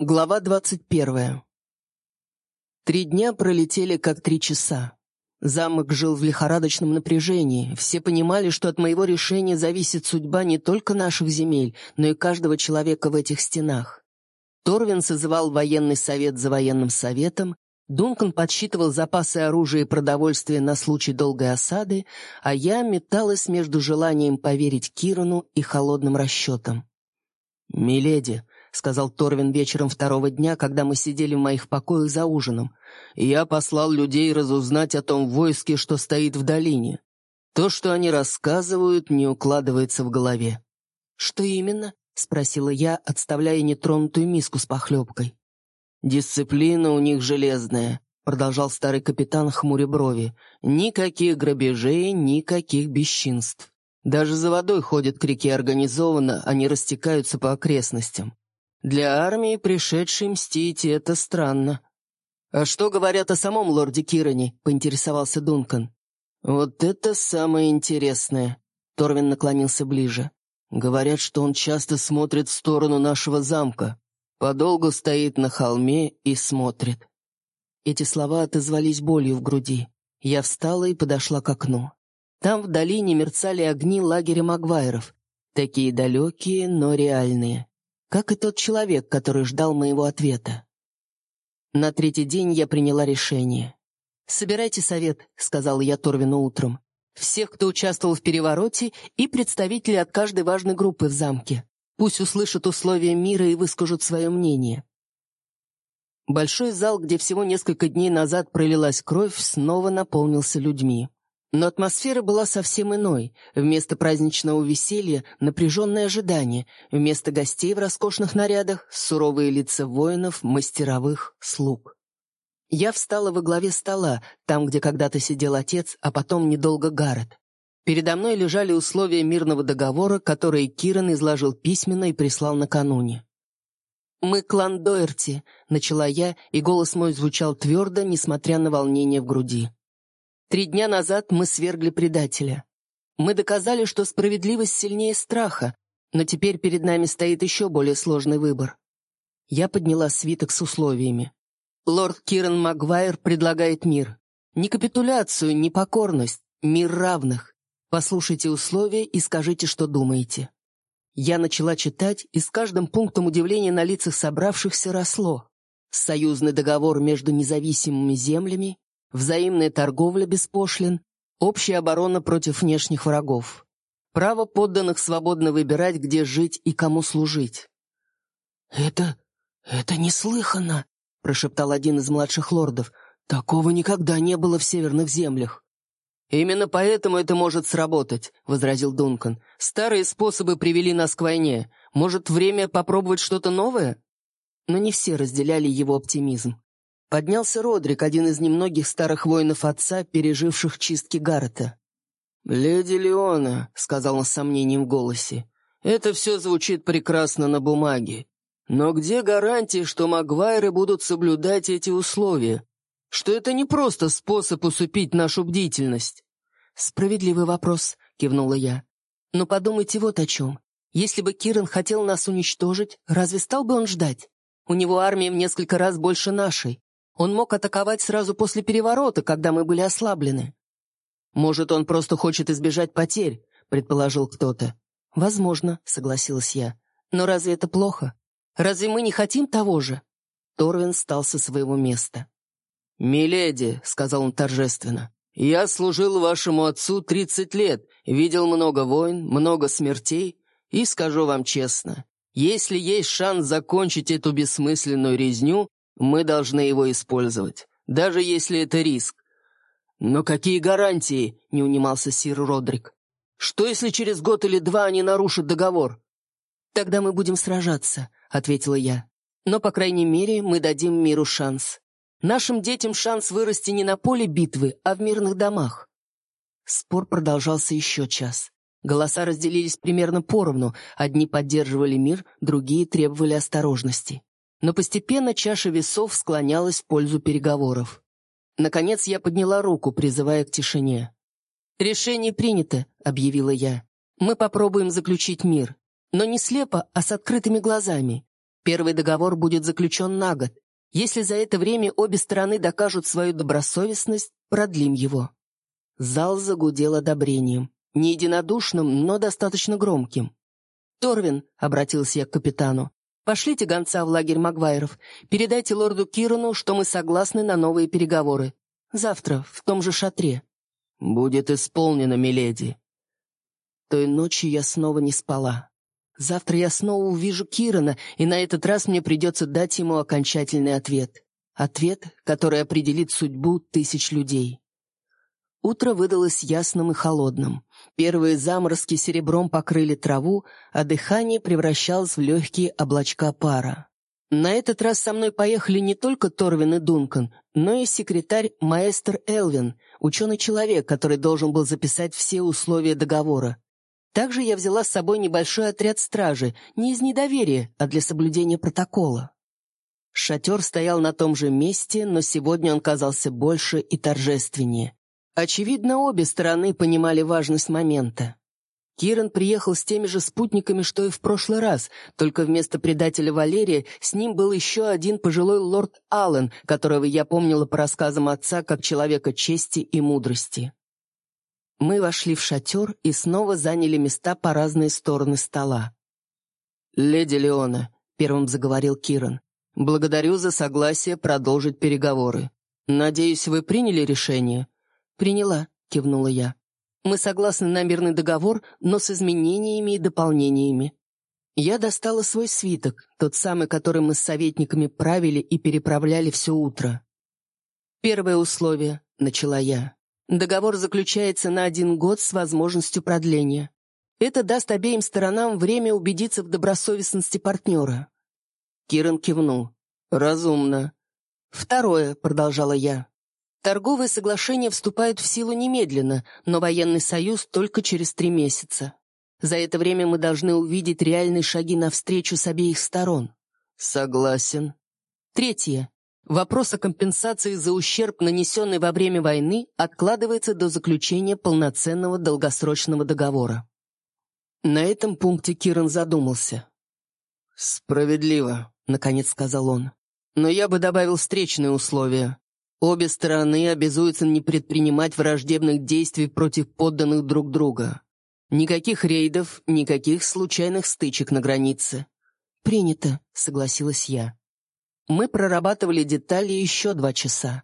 Глава двадцать первая. Три дня пролетели как три часа. Замок жил в лихорадочном напряжении. Все понимали, что от моего решения зависит судьба не только наших земель, но и каждого человека в этих стенах. Торвин созывал военный совет за военным советом, Дункан подсчитывал запасы оружия и продовольствия на случай долгой осады, а я металась между желанием поверить Кирану и холодным расчетом. «Миледи», — сказал Торвин вечером второго дня, когда мы сидели в моих покоях за ужином. «Я послал людей разузнать о том войске, что стоит в долине. То, что они рассказывают, не укладывается в голове». «Что именно?» — спросила я, отставляя нетронутую миску с похлебкой. «Дисциплина у них железная», — продолжал старый капитан хмуря брови. «Никаких грабежей, никаких бесчинств. Даже за водой ходят к реке организованно, они растекаются по окрестностям. Для армии, пришедшей мстить, это странно. «А что говорят о самом лорде Кироне?» — поинтересовался Дункан. «Вот это самое интересное!» — Торвин наклонился ближе. «Говорят, что он часто смотрит в сторону нашего замка. Подолгу стоит на холме и смотрит». Эти слова отозвались болью в груди. Я встала и подошла к окну. Там в долине мерцали огни лагеря Магвайров. Такие далекие, но реальные как и тот человек, который ждал моего ответа. На третий день я приняла решение. «Собирайте совет», — сказала я Торвину утром. «Всех, кто участвовал в перевороте, и представители от каждой важной группы в замке. Пусть услышат условия мира и выскажут свое мнение». Большой зал, где всего несколько дней назад пролилась кровь, снова наполнился людьми. Но атмосфера была совсем иной. Вместо праздничного веселья — напряженное ожидание, вместо гостей в роскошных нарядах — суровые лица воинов, мастеровых, слуг. Я встала во главе стола, там, где когда-то сидел отец, а потом недолго Гаррет. Передо мной лежали условия мирного договора, которые Киран изложил письменно и прислал накануне. «Мы клан Дойерти», — начала я, и голос мой звучал твердо, несмотря на волнение в груди. Три дня назад мы свергли предателя. Мы доказали, что справедливость сильнее страха, но теперь перед нами стоит еще более сложный выбор. Я подняла свиток с условиями. Лорд Киран Магуайр предлагает мир. Не капитуляцию, не покорность, мир равных. Послушайте условия и скажите, что думаете. Я начала читать, и с каждым пунктом удивления на лицах собравшихся росло. Союзный договор между независимыми землями взаимная торговля без пошлин, общая оборона против внешних врагов, право подданных свободно выбирать, где жить и кому служить. «Это... это неслыханно», — прошептал один из младших лордов. «Такого никогда не было в северных землях». «Именно поэтому это может сработать», — возразил Дункан. «Старые способы привели нас к войне. Может, время попробовать что-то новое?» Но не все разделяли его оптимизм. Поднялся Родрик, один из немногих старых воинов отца, переживших чистки Гаррета. «Леди Леона», — сказал он с сомнением в голосе, — «это все звучит прекрасно на бумаге. Но где гарантии, что Магуайры будут соблюдать эти условия? Что это не просто способ усупить нашу бдительность?» «Справедливый вопрос», — кивнула я. «Но подумайте вот о чем. Если бы Киран хотел нас уничтожить, разве стал бы он ждать? У него армия в несколько раз больше нашей. Он мог атаковать сразу после переворота, когда мы были ослаблены. «Может, он просто хочет избежать потерь», — предположил кто-то. «Возможно», — согласилась я. «Но разве это плохо? Разве мы не хотим того же?» Торвин встал со своего места. «Миледи», — сказал он торжественно, — «я служил вашему отцу тридцать лет, видел много войн, много смертей, и скажу вам честно, если есть шанс закончить эту бессмысленную резню, мы должны его использовать, даже если это риск. Но какие гарантии, не унимался сир Родрик. Что, если через год или два они нарушат договор? Тогда мы будем сражаться, ответила я. Но, по крайней мере, мы дадим миру шанс. Нашим детям шанс вырасти не на поле битвы, а в мирных домах. Спор продолжался еще час. Голоса разделились примерно поровну. Одни поддерживали мир, другие требовали осторожности но постепенно чаша весов склонялась в пользу переговоров. Наконец я подняла руку, призывая к тишине. «Решение принято», — объявила я. «Мы попробуем заключить мир. Но не слепо, а с открытыми глазами. Первый договор будет заключен на год. Если за это время обе стороны докажут свою добросовестность, продлим его». Зал загудел одобрением. Не единодушным, но достаточно громким. «Торвин», — обратился я к капитану, — «пошлите гонца в лагерь Магвайров. Передайте лорду Кирану, что мы согласны на новые переговоры. Завтра, в том же шатре». «Будет исполнено, миледи». Той ночью я снова не спала. Завтра я снова увижу Кирана, и на этот раз мне придется дать ему окончательный ответ. Ответ, который определит судьбу тысяч людей. Утро выдалось ясным и холодным. Первые заморозки серебром покрыли траву, а дыхание превращалось в легкие облачка пара. На этот раз со мной поехали не только Торвин и Дункан, но и секретарь маэстр Элвин, ученый-человек, который должен был записать все условия договора. Также я взяла с собой небольшой отряд стражи, не из недоверия, а для соблюдения протокола. Шатер стоял на том же месте, но сегодня он казался больше и торжественнее. Очевидно, обе стороны понимали важность момента. Киран приехал с теми же спутниками, что и в прошлый раз, только вместо предателя Валерия с ним был еще один пожилой лорд Аллен, которого я помнила по рассказам отца как человека чести и мудрости. Мы вошли в шатер и снова заняли места по разные стороны стола. «Леди Леона», — первым заговорил Киран, — «благодарю за согласие продолжить переговоры. Надеюсь, вы приняли решение?» «Приняла», — кивнула я. «Мы согласны на мирный договор, но с изменениями и дополнениями». Я достала свой свиток, тот самый, который мы с советниками правили и переправляли все утро. «Первое условие», — начала я. «Договор заключается на один год с возможностью продления. Это даст обеим сторонам время убедиться в добросовестности партнера». Киран кивнул. «Разумно». «Второе», — продолжала я. Торговые соглашения вступают в силу немедленно, но военный союз только через три месяца. За это время мы должны увидеть реальные шаги навстречу с обеих сторон. Согласен. Третье. Вопрос о компенсации за ущерб, нанесенный во время войны, откладывается до заключения полноценного долгосрочного договора. На этом пункте Киран задумался. «Справедливо», — наконец сказал он. «Но я бы добавил встречные условия. Обе стороны обязуются не предпринимать враждебных действий против подданных друг друга. Никаких рейдов, никаких случайных стычек на границе. «Принято», — согласилась я. Мы прорабатывали детали еще два часа.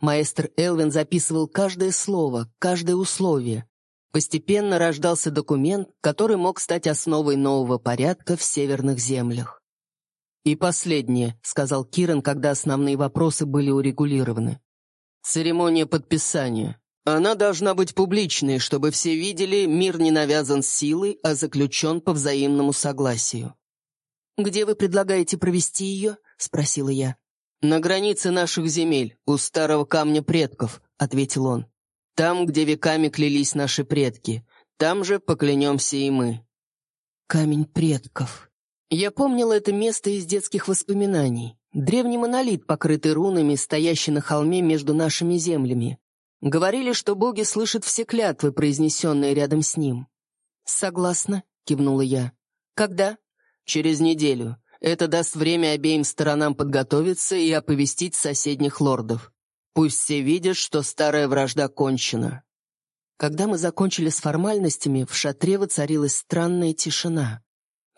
Маэстр Элвин записывал каждое слово, каждое условие. Постепенно рождался документ, который мог стать основой нового порядка в северных землях. «И последнее», — сказал Киран, когда основные вопросы были урегулированы. «Церемония подписания. Она должна быть публичной, чтобы все видели, мир не навязан силой, а заключен по взаимному согласию». «Где вы предлагаете провести ее?» — спросила я. «На границе наших земель, у старого камня предков», — ответил он. «Там, где веками клялись наши предки, там же поклянемся и мы». «Камень предков», я помнила это место из детских воспоминаний. Древний монолит, покрытый рунами, стоящий на холме между нашими землями. Говорили, что боги слышат все клятвы, произнесенные рядом с ним. «Согласна», — кивнула я. «Когда?» «Через неделю. Это даст время обеим сторонам подготовиться и оповестить соседних лордов. Пусть все видят, что старая вражда кончена». Когда мы закончили с формальностями, в шатре воцарилась странная тишина.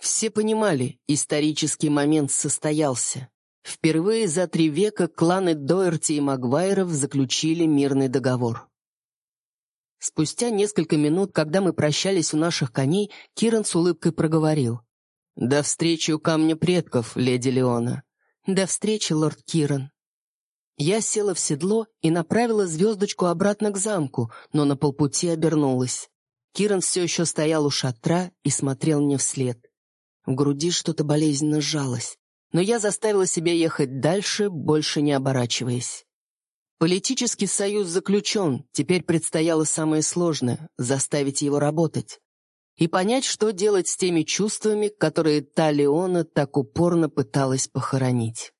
Все понимали, исторический момент состоялся. Впервые за три века кланы Доерти и Магуайров заключили мирный договор. Спустя несколько минут, когда мы прощались у наших коней, Киран с улыбкой проговорил. «До встречи у камня предков, леди Леона». «До встречи, лорд Киран». Я села в седло и направила звездочку обратно к замку, но на полпути обернулась. Киран все еще стоял у шатра и смотрел мне вслед. В груди что-то болезненно сжалось. Но я заставила себя ехать дальше, больше не оборачиваясь. Политический союз заключен, теперь предстояло самое сложное — заставить его работать. И понять, что делать с теми чувствами, которые та Леона так упорно пыталась похоронить.